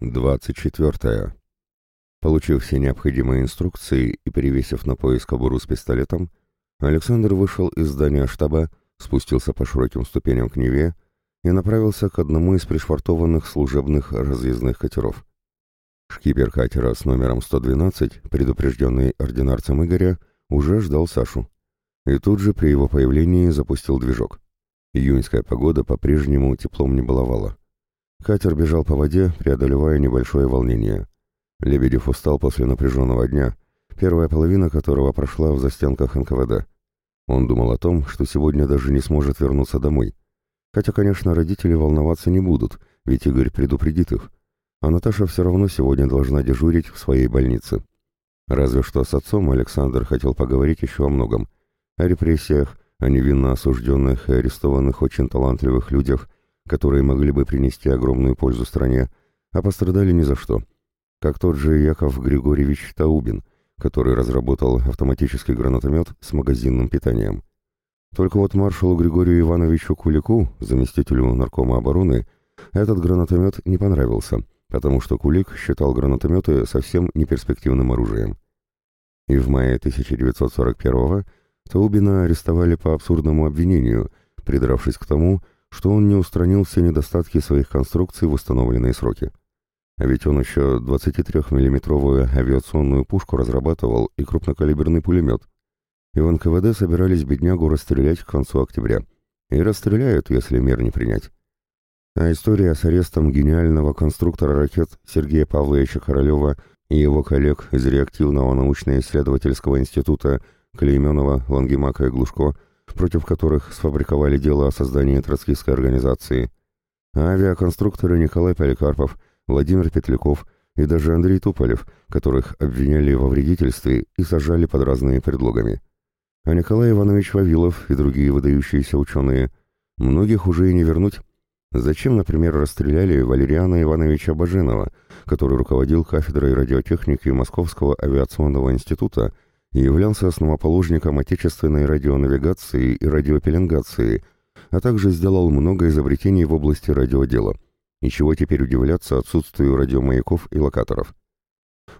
24. Получив все необходимые инструкции и перевесив на пояс кобуру с пистолетом, Александр вышел из здания штаба, спустился по широким ступеням к Неве и направился к одному из пришвартованных служебных разъездных катеров. Шкипер катера с номером 112, предупрежденный ординарцем Игоря, уже ждал Сашу. И тут же при его появлении запустил движок. Июньская погода по-прежнему теплом не баловала. Катер бежал по воде, преодолевая небольшое волнение. Лебедев устал после напряженного дня, первая половина которого прошла в застенках НКВД. Он думал о том, что сегодня даже не сможет вернуться домой. Хотя, конечно, родители волноваться не будут, ведь Игорь предупредит их. А Наташа все равно сегодня должна дежурить в своей больнице. Разве что с отцом Александр хотел поговорить еще о многом. О репрессиях, о невинно осужденных и арестованных очень талантливых людях, которые могли бы принести огромную пользу стране, а пострадали ни за что. Как тот же Яков Григорьевич Таубин, который разработал автоматический гранатомет с магазинным питанием. Только вот маршалу Григорию Ивановичу Кулику, заместителю наркома обороны, этот гранатомет не понравился, потому что Кулик считал гранатометы совсем неперспективным оружием. И в мае 1941-го Таубина арестовали по абсурдному обвинению, придравшись к тому, что он не устранил все недостатки своих конструкций в установленные сроки. А ведь он еще 23-миллиметровую авиационную пушку разрабатывал и крупнокалиберный пулемет. И в НКВД собирались беднягу расстрелять к концу октября. И расстреляют, если мер не принять. А история с арестом гениального конструктора ракет Сергея Павловича Королева и его коллег из реактивного научно-исследовательского института Клейменова, Лангемака и Глушко, против которых сфабриковали дело о создании троцкистской организации, а авиаконструкторы Николай Поликарпов, Владимир Петляков и даже Андрей Туполев, которых обвиняли во вредительстве и сажали под разными предлогами. А Николай Иванович Вавилов и другие выдающиеся ученые, многих уже и не вернуть. Зачем, например, расстреляли Валериана Ивановича Баженова, который руководил кафедрой радиотехники Московского авиационного института и являлся основоположником отечественной радионавигации и радиопеленгации, а также сделал много изобретений в области радиодела. И чего теперь удивляться отсутствию радиомаяков и локаторов.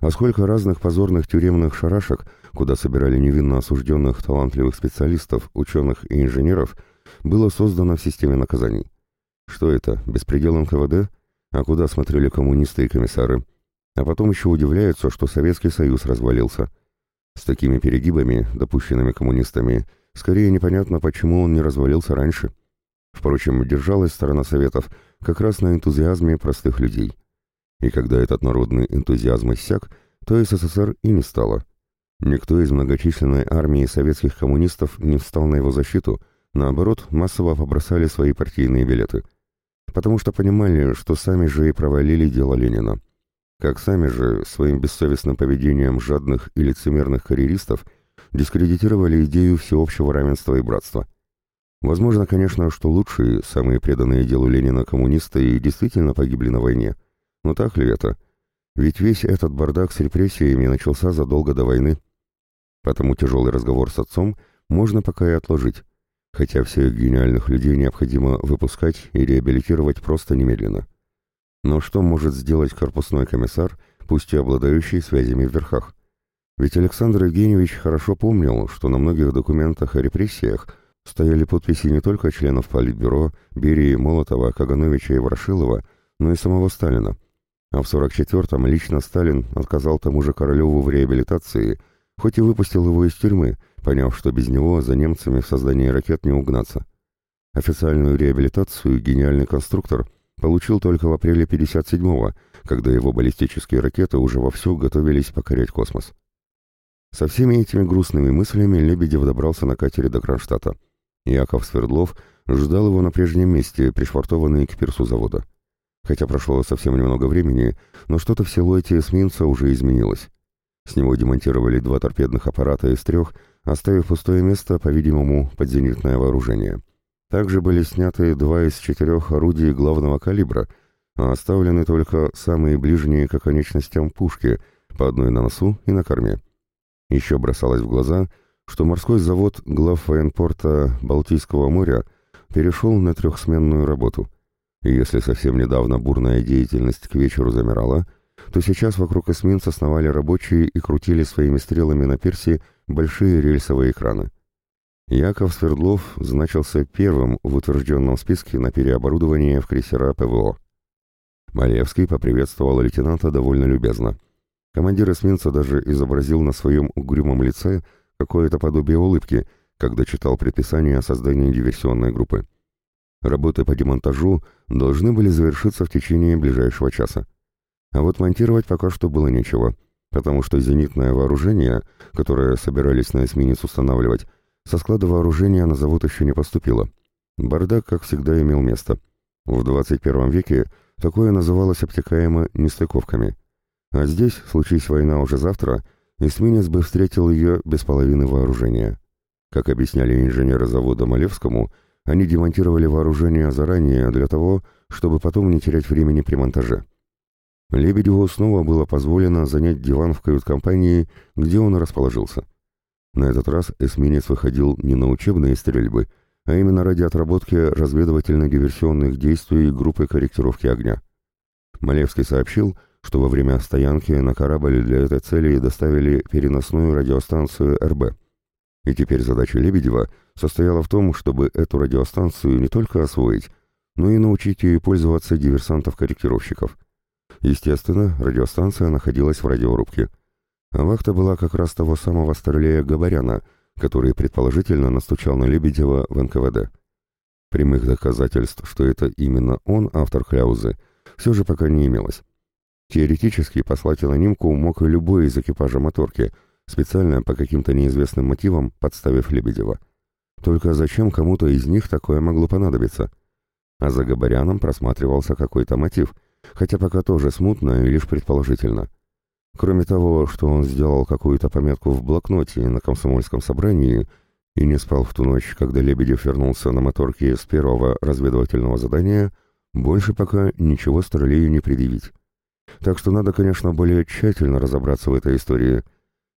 А сколько разных позорных тюремных шарашек, куда собирали невинно осужденных талантливых специалистов, ученых и инженеров, было создано в системе наказаний. Что это, беспредел НКВД? А куда смотрели коммунисты и комиссары? А потом еще удивляются, что Советский Союз развалился – с такими перегибами, допущенными коммунистами, скорее непонятно, почему он не развалился раньше. Впрочем, держалась сторона Советов как раз на энтузиазме простых людей. И когда этот народный энтузиазм иссяк, то СССР и не стало. Никто из многочисленной армии советских коммунистов не встал на его защиту, наоборот, массово побросали свои партийные билеты. Потому что понимали, что сами же и провалили дело Ленина как сами же своим бессовестным поведением жадных и лицемерных карьеристов дискредитировали идею всеобщего равенства и братства. Возможно, конечно, что лучшие, самые преданные делу Ленина коммунисты действительно погибли на войне. Но так ли это? Ведь весь этот бардак с репрессиями начался задолго до войны. Потому тяжелый разговор с отцом можно пока и отложить, хотя всех гениальных людей необходимо выпускать и реабилитировать просто немедленно. Но что может сделать корпусной комиссар, пусть и обладающий связями в верхах? Ведь Александр Евгеньевич хорошо помнил, что на многих документах о репрессиях стояли подписи не только членов Политбюро, Берии, Молотова, Кагановича и Ворошилова, но и самого Сталина. А в 44-м лично Сталин отказал тому же Королеву в реабилитации, хоть и выпустил его из тюрьмы, поняв, что без него за немцами в создании ракет не угнаться. Официальную реабилитацию гениальный конструктор получил только в апреле 57-го, когда его баллистические ракеты уже вовсю готовились покорять космос. Со всеми этими грустными мыслями Лебедев добрался на катере до Кронштадта. Яков Свердлов ждал его на прежнем месте, пришвартованный к пирсу завода. Хотя прошло совсем немного времени, но что-то в силуэте эсминца уже изменилось. С него демонтировали два торпедных аппарата из трех, оставив пустое место, по-видимому, под зенитное вооружение. Также были сняты два из четырех орудий главного калибра, а оставлены только самые ближние к оконечностям пушки, по одной на носу и на корме. Еще бросалось в глаза, что морской завод глав военпорта Балтийского моря перешел на трехсменную работу. И если совсем недавно бурная деятельность к вечеру замирала, то сейчас вокруг эсминца сновали рабочие и крутили своими стрелами на пирсе большие рельсовые экраны. Яков Свердлов значился первым в утвержденном списке на переоборудование в крейсера ПВО. Малевский поприветствовал лейтенанта довольно любезно. Командир эсминца даже изобразил на своем угрюмом лице какое-то подобие улыбки, когда читал предписание о создании диверсионной группы. Работы по демонтажу должны были завершиться в течение ближайшего часа. А вот монтировать пока что было нечего, потому что зенитное вооружение, которое собирались на эсминец устанавливать, со склада вооружения на завод еще не поступило. Бардак, как всегда, имел место. В 21 веке такое называлось обтекаемо нестыковками. А здесь, случись война уже завтра, эсминец бы встретил ее без половины вооружения. Как объясняли инженеры завода Малевскому, они демонтировали вооружение заранее для того, чтобы потом не терять времени при монтаже. Лебедеву снова было позволено занять диван в кают-компании, где он расположился. На этот раз эсминец выходил не на учебные стрельбы, а именно ради отработки разведывательно-диверсионных действий группы корректировки огня. Малевский сообщил, что во время стоянки на корабль для этой цели доставили переносную радиостанцию РБ. И теперь задача Лебедева состояла в том, чтобы эту радиостанцию не только освоить, но и научить ей пользоваться диверсантов-корректировщиков. Естественно, радиостанция находилась в радиорубке – а вахта была как раз того самого старлея Габаряна, который предположительно настучал на Лебедева в НКВД. Прямых доказательств, что это именно он автор Хляузы, все же пока не имелось. Теоретически послать анонимку мог и любой из экипажа моторки, специально по каким-то неизвестным мотивам подставив Лебедева. Только зачем кому-то из них такое могло понадобиться? А за Габаряном просматривался какой-то мотив, хотя пока тоже смутно и лишь предположительно. Кроме того, что он сделал какую-то пометку в блокноте на комсомольском собрании и не спал в ту ночь, когда Лебедев вернулся на моторке с первого разведывательного задания, больше пока ничего Старлею не предъявить. Так что надо, конечно, более тщательно разобраться в этой истории.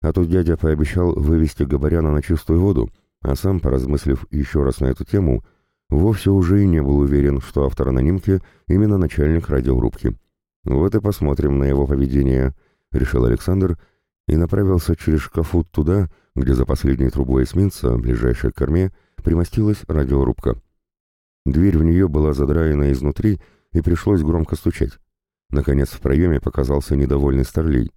А тут дядя пообещал вывести Габаряна на чистую воду, а сам, поразмыслив еще раз на эту тему, вовсе уже и не был уверен, что автор анонимки именно начальник радиорубки. Вот и посмотрим на его поведение —— решил Александр и направился через шкафут туда, где за последней трубой эсминца, ближайшей к корме, примостилась радиорубка. Дверь в нее была задраена изнутри, и пришлось громко стучать. Наконец в проеме показался недовольный старлей.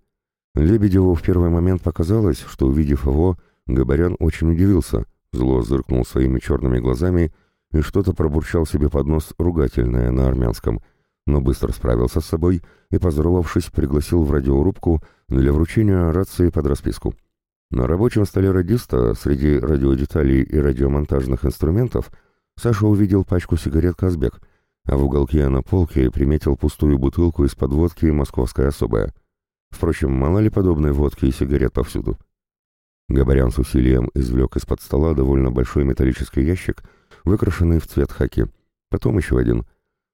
Лебедеву в первый момент показалось, что, увидев его, Габарян очень удивился, зло зыркнул своими черными глазами и что-то пробурчал себе под нос ругательное на армянском, но быстро справился с собой и, поздоровавшись, пригласил в радиорубку для вручения рации под расписку. На рабочем столе радиста среди радиодеталей и радиомонтажных инструментов Саша увидел пачку сигарет «Казбек», а в уголке на полке приметил пустую бутылку из-под водки «Московская особая». Впрочем, мало ли подобной водки и сигарет повсюду. Габарян с усилием извлек из-под стола довольно большой металлический ящик, выкрашенный в цвет хаки. Потом еще один —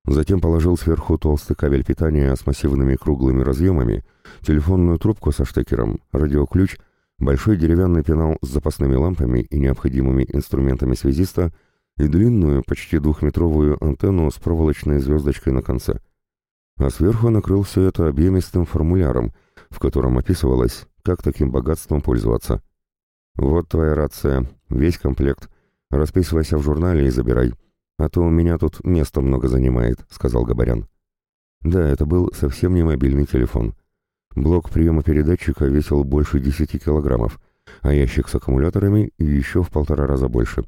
Затем положил сверху толстый кабель питания с массивными круглыми разъемами, телефонную трубку со штекером, радиоключ, большой деревянный пенал с запасными лампами и необходимыми инструментами связиста и длинную, почти двухметровую антенну с проволочной звездочкой на конце. А сверху накрыл все это объемистым формуляром, в котором описывалось, как таким богатством пользоваться. «Вот твоя рация, весь комплект. Расписывайся в журнале и забирай». «А то у меня тут места много занимает», — сказал Габарян. Да, это был совсем не мобильный телефон. Блок приема передатчика весил больше 10 килограммов, а ящик с аккумуляторами еще в полтора раза больше.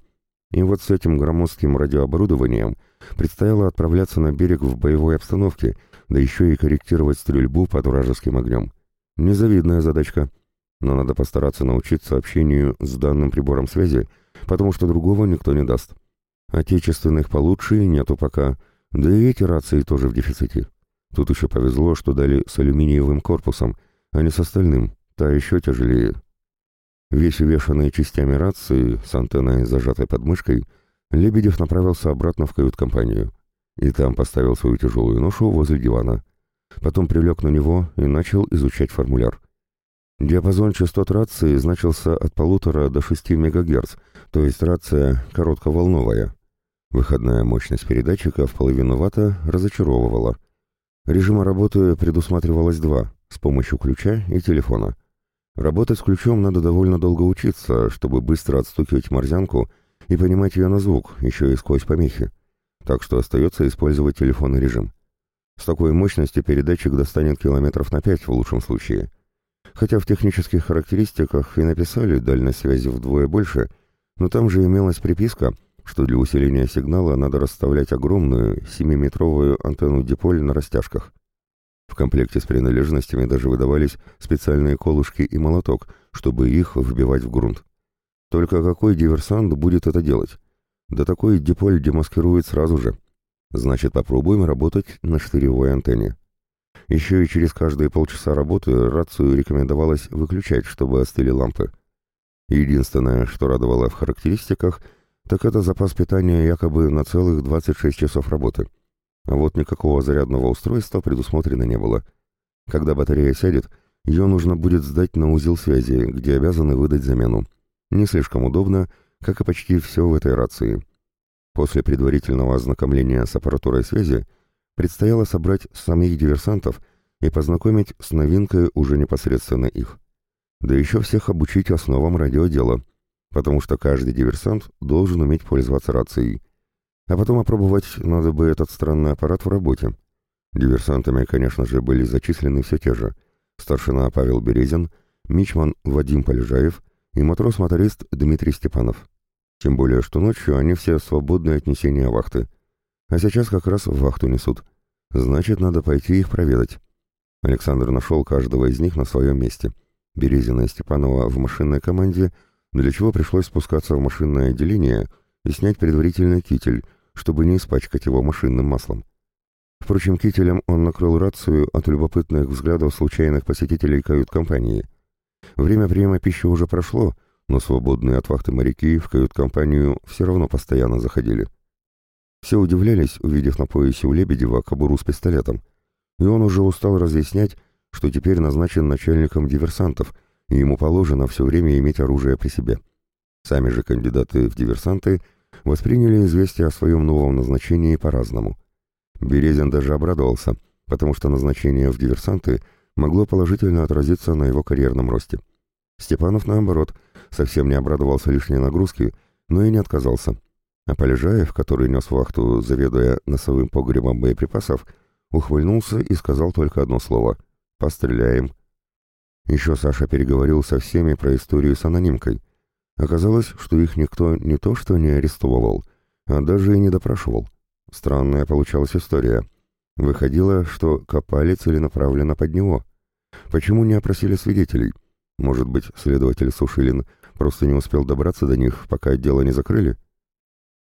И вот с этим громоздким радиооборудованием предстояло отправляться на берег в боевой обстановке, да еще и корректировать стрельбу под вражеским огнем. Незавидная задачка. Но надо постараться научиться общению с данным прибором связи, потому что другого никто не даст. Отечественных получше нету пока, да и эти рации тоже в дефиците. Тут еще повезло, что дали с алюминиевым корпусом, а не с остальным, та еще тяжелее. Весь увешанный частями рации, с антенной зажатой под мышкой, Лебедев направился обратно в кают-компанию. И там поставил свою тяжелую ношу возле дивана. Потом привлек на него и начал изучать формуляр. Диапазон частот рации значился от полутора до шести мегагерц, то есть рация коротковолновая. Выходная мощность передатчика в половину ватта разочаровывала. Режима работы предусматривалось два – с помощью ключа и телефона. Работать с ключом надо довольно долго учиться, чтобы быстро отстукивать морзянку и понимать ее на звук, еще и сквозь помехи. Так что остается использовать телефонный режим. С такой мощностью передатчик достанет километров на 5 в лучшем случае. Хотя в технических характеристиках и написали дальность связи вдвое больше, но там же имелась приписка – что для усиления сигнала надо расставлять огромную 7-метровую антенну диполь на растяжках. В комплекте с принадлежностями даже выдавались специальные колышки и молоток, чтобы их вбивать в грунт. Только какой диверсант будет это делать? Да такой диполь демаскирует сразу же. Значит, попробуем работать на штыревой антенне. Еще и через каждые полчаса работы рацию рекомендовалось выключать, чтобы остыли лампы. Единственное, что радовало в характеристиках – так это запас питания якобы на целых 26 часов работы. А вот никакого зарядного устройства предусмотрено не было. Когда батарея сядет, ее нужно будет сдать на узел связи, где обязаны выдать замену. Не слишком удобно, как и почти все в этой рации. После предварительного ознакомления с аппаратурой связи предстояло собрать самих диверсантов и познакомить с новинкой уже непосредственно их. Да еще всех обучить основам радиодела — потому что каждый диверсант должен уметь пользоваться рацией. А потом опробовать надо бы этот странный аппарат в работе. Диверсантами, конечно же, были зачислены все те же. Старшина Павел Березин, мичман Вадим Полежаев и матрос-моторист Дмитрий Степанов. Тем более, что ночью они все свободны от несения вахты. А сейчас как раз вахту несут. Значит, надо пойти их проведать. Александр нашел каждого из них на своем месте. Березина и Степанова в машинной команде – для чего пришлось спускаться в машинное отделение и снять предварительный китель, чтобы не испачкать его машинным маслом. Впрочем, кителем он накрыл рацию от любопытных взглядов случайных посетителей кают-компании. Время приема пищи уже прошло, но свободные от вахты моряки в кают-компанию все равно постоянно заходили. Все удивлялись, увидев на поясе у Лебедева кобуру с пистолетом, и он уже устал разъяснять, что теперь назначен начальником диверсантов — и ему положено все время иметь оружие при себе. Сами же кандидаты в диверсанты восприняли известие о своем новом назначении по-разному. Березин даже обрадовался, потому что назначение в диверсанты могло положительно отразиться на его карьерном росте. Степанов, наоборот, совсем не обрадовался лишней нагрузке, но и не отказался. А Полежаев, который нес вахту, заведуя носовым погребом боеприпасов, ухмыльнулся и сказал только одно слово «Постреляем». Еще Саша переговорил со всеми про историю с анонимкой. Оказалось, что их никто не то что не арестовывал, а даже и не допрашивал. Странная получалась история. Выходило, что копали целенаправленно под него. Почему не опросили свидетелей? Может быть, следователь Сушилин просто не успел добраться до них, пока дело не закрыли?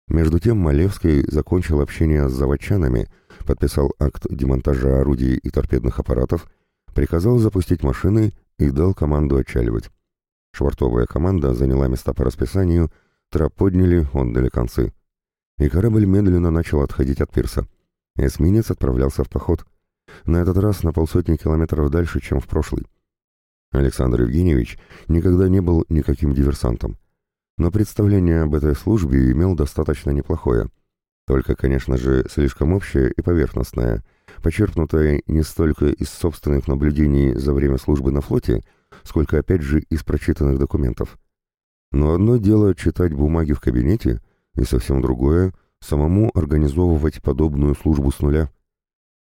Между тем Малевский закончил общение с заводчанами, подписал акт демонтажа орудий и торпедных аппаратов, приказал запустить машины и дал команду отчаливать. Швартовая команда заняла места по расписанию, трап подняли, отдали концы. И корабль медленно начал отходить от пирса. Эсминец отправлялся в поход. На этот раз на полсотни километров дальше, чем в прошлый. Александр Евгеньевич никогда не был никаким диверсантом. Но представление об этой службе имел достаточно неплохое. Только, конечно же, слишком общее и поверхностное – почерпнутая не столько из собственных наблюдений за время службы на флоте, сколько опять же из прочитанных документов. Но одно дело читать бумаги в кабинете, и совсем другое — самому организовывать подобную службу с нуля.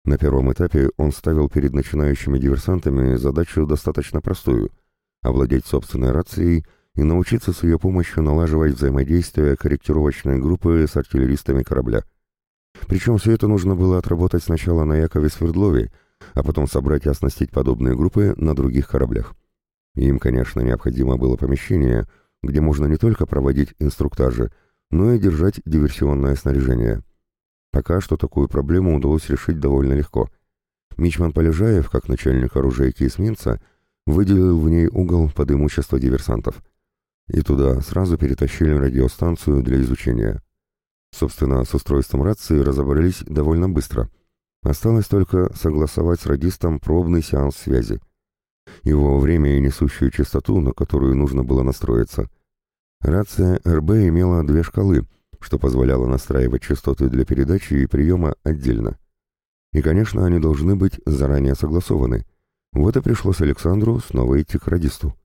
На первом этапе он ставил перед начинающими диверсантами задачу достаточно простую — овладеть собственной рацией и научиться с ее помощью налаживать взаимодействие корректировочной группы с артиллеристами корабля. Причем все это нужно было отработать сначала на Якове Свердлове, а потом собрать и оснастить подобные группы на других кораблях. Им, конечно, необходимо было помещение, где можно не только проводить инструктажи, но и держать диверсионное снаряжение. Пока что такую проблему удалось решить довольно легко. Мичман Полежаев, как начальник оружейки эсминца, выделил в ней угол под имущество диверсантов. И туда сразу перетащили радиостанцию для изучения. Собственно, с устройством рации разобрались довольно быстро. Осталось только согласовать с радистом пробный сеанс связи. Его время и несущую частоту, на которую нужно было настроиться. Рация РБ имела две шкалы, что позволяло настраивать частоты для передачи и приема отдельно. И, конечно, они должны быть заранее согласованы. Вот и пришлось Александру снова идти к радисту.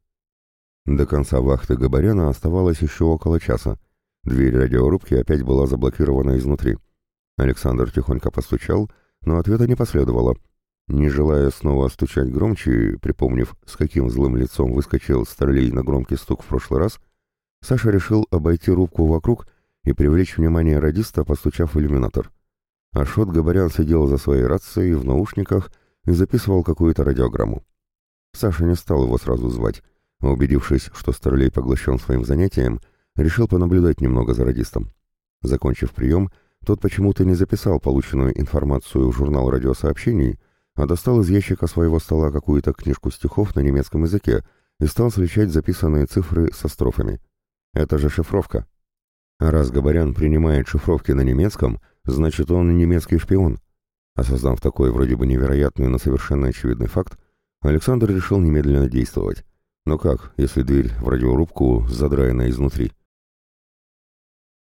До конца вахты Габаряна оставалось еще около часа. Дверь радиорубки опять была заблокирована изнутри. Александр тихонько постучал, но ответа не последовало. Не желая снова стучать громче, припомнив, с каким злым лицом выскочил Старлей на громкий стук в прошлый раз, Саша решил обойти рубку вокруг и привлечь внимание радиста, постучав в иллюминатор. Ашот Габарян сидел за своей рацией в наушниках и записывал какую-то радиограмму. Саша не стал его сразу звать, убедившись, что Старлей поглощен своим занятием, решил понаблюдать немного за радистом. Закончив прием, тот почему-то не записал полученную информацию в журнал радиосообщений, а достал из ящика своего стола какую-то книжку стихов на немецком языке и стал сличать записанные цифры со строфами. Это же шифровка. А раз Габарян принимает шифровки на немецком, значит он немецкий шпион. Осознав такой вроде бы невероятный, но совершенно очевидный факт, Александр решил немедленно действовать. Но как, если дверь в радиорубку задраена изнутри?